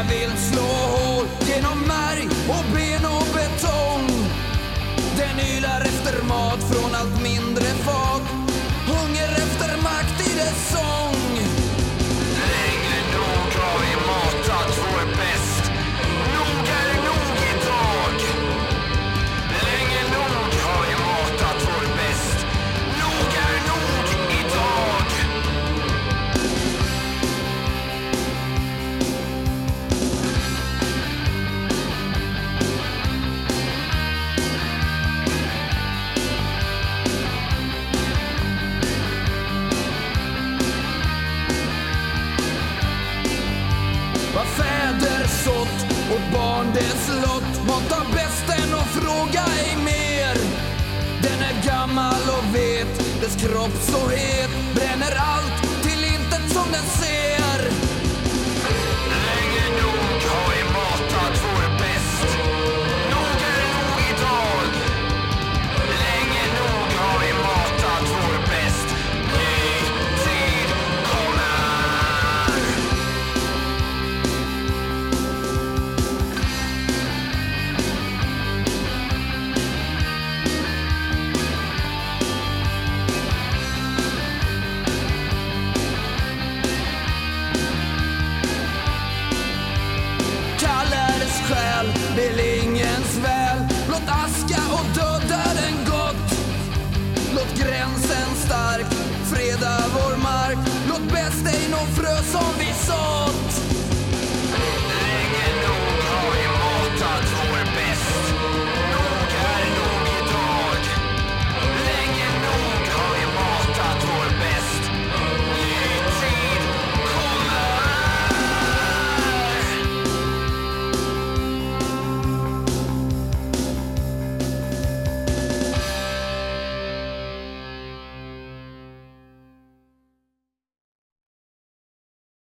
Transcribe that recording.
Jag vill slå hål genom märg och ben och betong. Den ylar efter mat från allt mindre Vad fäder sått och barn dess lott Mata bästen och fråga ej mer. Den är gammal och vet, dess kropp så het. Bränner allt till intet som den ser. song